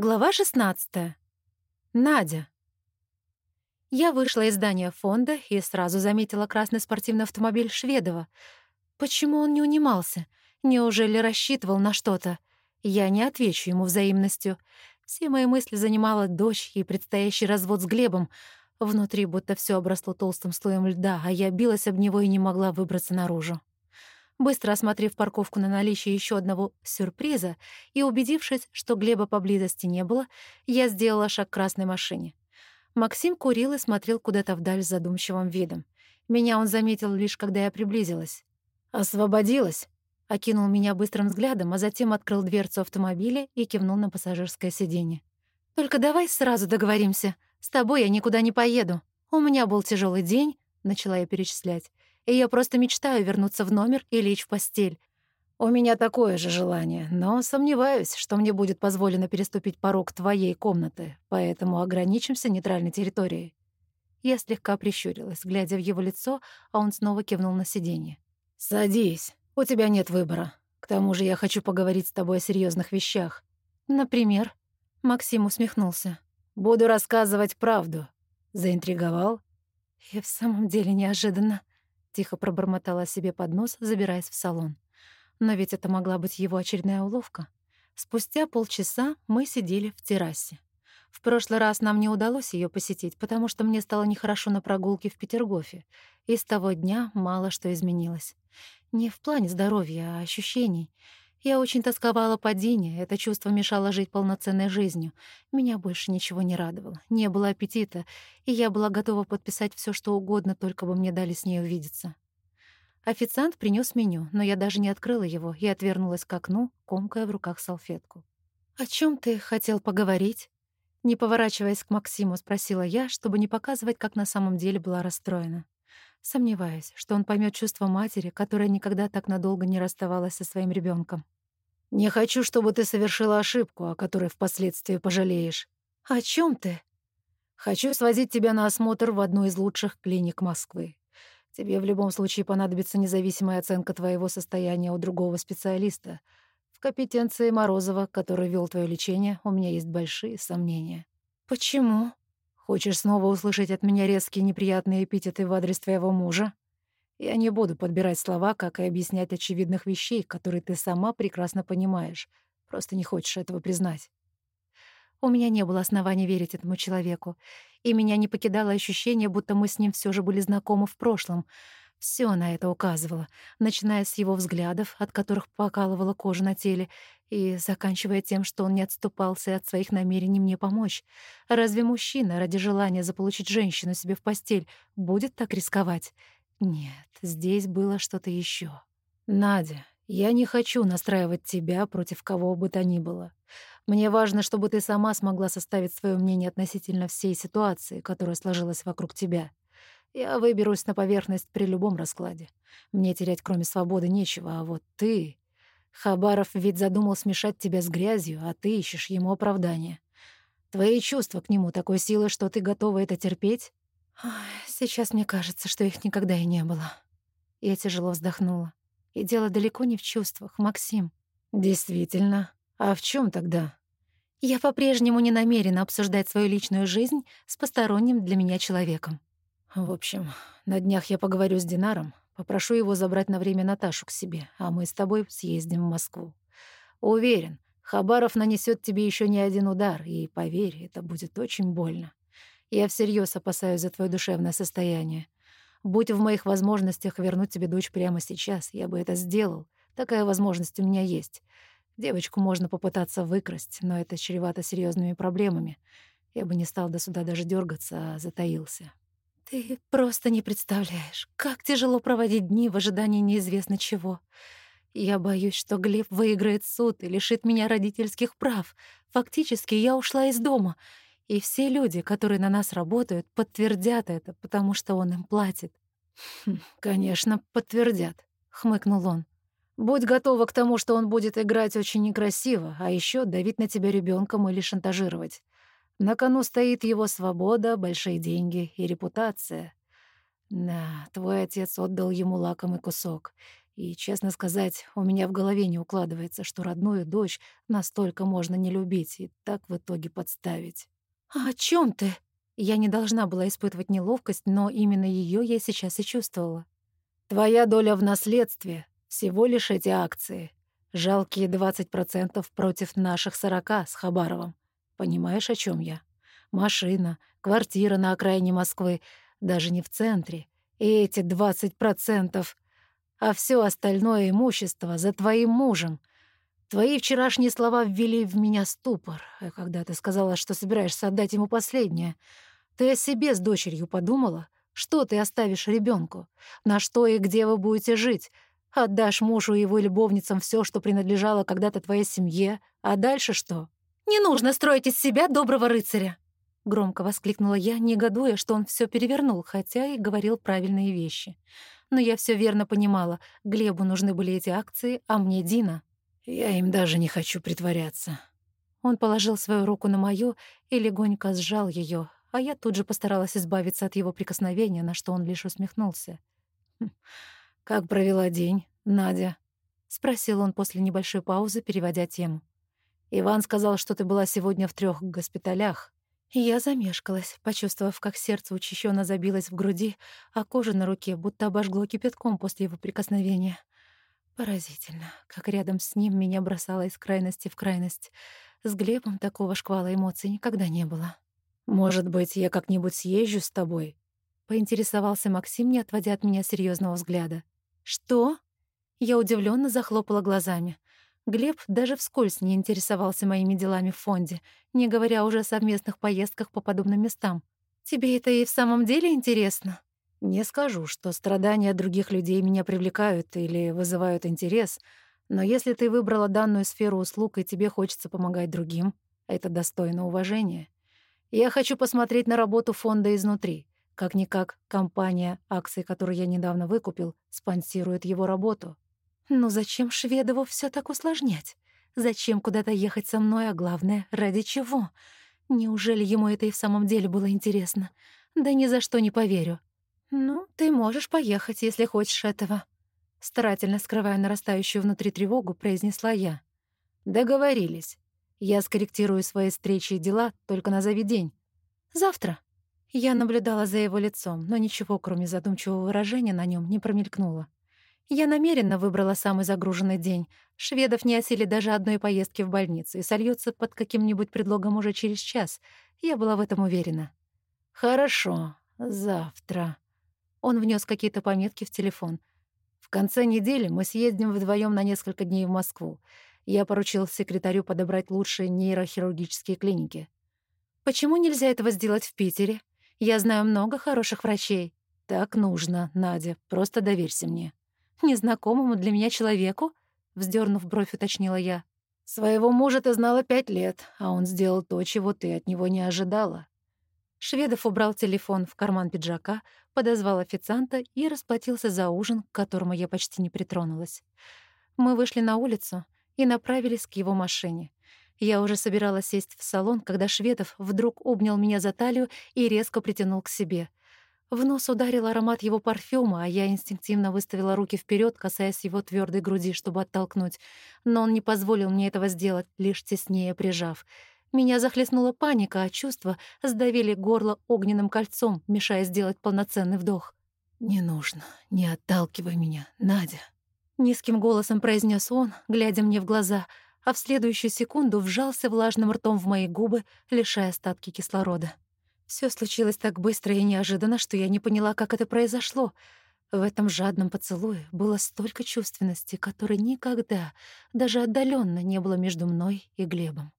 Глава 16. Надя. Я вышла из здания фонда и сразу заметила красный спортивный автомобиль Шведова. Почему он не унимался? Неужели рассчитывал на что-то? Я не отвечу ему взаимностью. Все мои мысли занимала дочь и предстоящий развод с Глебом. Внутри будто все обросло толстым слоем льда, а я билась об него и не могла выбраться наружу. Быстро осмотрев парковку на наличие еще одного сюрприза и убедившись, что Глеба поблизости не было, я сделала шаг к красной машине. Максим курил и смотрел куда-то вдаль с задумчивым видом. Меня он заметил лишь, когда я приблизилась. «Освободилась!» — окинул меня быстрым взглядом, а затем открыл дверцу автомобиля и кивнул на пассажирское сиденье. «Только давай сразу договоримся. С тобой я никуда не поеду. У меня был тяжелый день», — начала я перечислять и я просто мечтаю вернуться в номер и лечь в постель. У меня такое же желание, но сомневаюсь, что мне будет позволено переступить порог твоей комнаты, поэтому ограничимся нейтральной территорией». Я слегка прищурилась, глядя в его лицо, а он снова кивнул на сиденье. «Садись, у тебя нет выбора. К тому же я хочу поговорить с тобой о серьезных вещах. Например?» Максим усмехнулся. «Буду рассказывать правду». Заинтриговал? И в самом деле неожиданно. Тихо пробормотала себе под нос, забираясь в салон. Но ведь это могла быть его очередная уловка. Спустя полчаса мы сидели в террасе. В прошлый раз нам не удалось ее посетить, потому что мне стало нехорошо на прогулке в Петергофе, и с того дня мало что изменилось. Не в плане здоровья, а ощущений — я очень тосковала по Дине, это чувство мешало жить полноценной жизнью. Меня больше ничего не радовало, не было аппетита, и я была готова подписать все, что угодно, только бы мне дали с ней увидеться. Официант принес меню, но я даже не открыла его и отвернулась к окну, комкая в руках салфетку. «О чем ты хотел поговорить?» Не поворачиваясь к Максиму, спросила я, чтобы не показывать, как на самом деле была расстроена. Сомневаюсь, что он поймет чувство матери, которая никогда так надолго не расставалась со своим ребенком. «Не хочу, чтобы ты совершила ошибку, о которой впоследствии пожалеешь». «О чем ты?» «Хочу свозить тебя на осмотр в одну из лучших клиник Москвы. Тебе в любом случае понадобится независимая оценка твоего состояния у другого специалиста. В компетенции Морозова, который вел твое лечение, у меня есть большие сомнения». «Почему?» Хочешь снова услышать от меня резкие неприятные эпитеты в адрес твоего мужа? Я не буду подбирать слова, как и объяснять очевидных вещей, которые ты сама прекрасно понимаешь. Просто не хочешь этого признать. У меня не было оснований верить этому человеку, и меня не покидало ощущение, будто мы с ним все же были знакомы в прошлом — все на это указывало, начиная с его взглядов, от которых покалывала кожа на теле, и заканчивая тем, что он не отступался от своих намерений мне помочь. Разве мужчина ради желания заполучить женщину себе в постель будет так рисковать? Нет, здесь было что-то еще. «Надя, я не хочу настраивать тебя против кого бы то ни было. Мне важно, чтобы ты сама смогла составить свое мнение относительно всей ситуации, которая сложилась вокруг тебя. Я выберусь на поверхность при любом раскладе. Мне терять кроме свободы нечего, а вот ты... Хабаров ведь задумал смешать тебя с грязью, а ты ищешь ему оправдание. Твои чувства к нему такой силы, что ты готова это терпеть? Сейчас мне кажется, что их никогда и не было. Я тяжело вздохнула. И дело далеко не в чувствах, Максим. Действительно. А в чем тогда? Я по-прежнему не намерена обсуждать свою личную жизнь с посторонним для меня человеком. В общем, на днях я поговорю с Динаром, попрошу его забрать на время Наташу к себе, а мы с тобой съездим в Москву. Уверен, Хабаров нанесет тебе еще не один удар, и, поверь, это будет очень больно. Я всерьез опасаюсь за твое душевное состояние. Будь в моих возможностях вернуть тебе дочь прямо сейчас, я бы это сделал. Такая возможность у меня есть. Девочку можно попытаться выкрасть, но это чревато серьезными проблемами. Я бы не стал до суда даже дергаться, а затаился. Ты просто не представляешь, как тяжело проводить дни в ожидании неизвестно чего. Я боюсь, что Глеб выиграет суд и лишит меня родительских прав. Фактически я ушла из дома, и все люди, которые на нас работают, подтвердят это, потому что он им платит. «Хм, «Конечно, подтвердят», — хмыкнул он. «Будь готова к тому, что он будет играть очень некрасиво, а еще давить на тебя ребенком или шантажировать. На кону стоит его свобода, большие деньги и репутация. Да, твой отец отдал ему лакомый кусок, И, честно сказать, у меня в голове не укладывается, что родную дочь настолько можно не любить и так в итоге подставить. «А о чем ты?» Я не должна была испытывать неловкость, но именно ее я сейчас и чувствовала. «Твоя доля в наследстве — всего лишь эти акции. Жалкие 20% против наших 40 с Хабаровым. Понимаешь, о чем я? Машина, квартира на окраине Москвы, даже не в центре. И эти 20% а все остальное имущество за твоим мужем. Твои вчерашние слова ввели в меня ступор, а когда ты сказала, что собираешься отдать ему последнее. Ты о себе с дочерью подумала? Что ты оставишь ребенку? На что и где вы будете жить? Отдашь мужу и его любовницам все, что принадлежало когда-то твоей семье, а дальше что? «Не нужно строить из себя доброго рыцаря!» Громко воскликнула я, негодуя, что он все перевернул, хотя и говорил правильные вещи но я все верно понимала. Глебу нужны были эти акции, а мне Дина. Я им даже не хочу притворяться. Он положил свою руку на мою и легонько сжал ее, а я тут же постаралась избавиться от его прикосновения, на что он лишь усмехнулся. «Хм, «Как провела день, Надя?» — спросил он после небольшой паузы, переводя тему. «Иван сказал, что ты была сегодня в трех госпиталях. Я замешкалась, почувствовав, как сердце учащенно забилось в груди, а кожа на руке будто обожгло кипятком после его прикосновения. Поразительно, как рядом с ним меня бросало из крайности в крайность. С Глебом такого шквала эмоций никогда не было. «Может быть, я как-нибудь съезжу с тобой?» — поинтересовался Максим, не отводя от меня серьезного взгляда. «Что?» Я удивленно захлопала глазами. Глеб даже вскользь не интересовался моими делами в фонде, не говоря уже о совместных поездках по подобным местам. «Тебе это и в самом деле интересно?» «Не скажу, что страдания других людей меня привлекают или вызывают интерес, но если ты выбрала данную сферу услуг и тебе хочется помогать другим, это достойно уважения. Я хочу посмотреть на работу фонда изнутри. Как-никак, компания, акции которой я недавно выкупил, спонсирует его работу. Но зачем Шведову все так усложнять? Зачем куда-то ехать со мной, а главное, ради чего? Неужели ему это и в самом деле было интересно? Да ни за что не поверю. Ну, ты можешь поехать, если хочешь этого. Старательно скрывая нарастающую внутри тревогу, произнесла я. Договорились. Я скорректирую свои встречи и дела, только назови день. Завтра. Я наблюдала за его лицом, но ничего, кроме задумчивого выражения, на нем не промелькнуло. Я намеренно выбрала самый загруженный день. Шведов не осили даже одной поездки в больницу и сольется под каким-нибудь предлогом уже через час. Я была в этом уверена. «Хорошо, завтра». Он внес какие-то пометки в телефон. «В конце недели мы съездим вдвоем на несколько дней в Москву. Я поручил секретарю подобрать лучшие нейрохирургические клиники». «Почему нельзя этого сделать в Питере? Я знаю много хороших врачей». «Так нужно, Надя, просто доверься мне». «Незнакомому для меня человеку?» — вздернув бровь, уточнила я. «Своего мужа ты знала пять лет, а он сделал то, чего ты от него не ожидала». Шведов убрал телефон в карман пиджака, подозвал официанта и расплатился за ужин, к которому я почти не притронулась. Мы вышли на улицу и направились к его машине. Я уже собиралась сесть в салон, когда Шведов вдруг обнял меня за талию и резко притянул к себе. В нос ударил аромат его парфюма, а я инстинктивно выставила руки вперед, касаясь его твердой груди, чтобы оттолкнуть. Но он не позволил мне этого сделать, лишь теснее прижав. Меня захлестнула паника, а чувства сдавили горло огненным кольцом, мешая сделать полноценный вдох. «Не нужно, не отталкивай меня, Надя», — низким голосом произнес он, глядя мне в глаза, а в следующую секунду вжался влажным ртом в мои губы, лишая остатки кислорода. Все случилось так быстро и неожиданно, что я не поняла, как это произошло. В этом жадном поцелуе было столько чувственности, которой никогда, даже отдаленно, не было между мной и Глебом.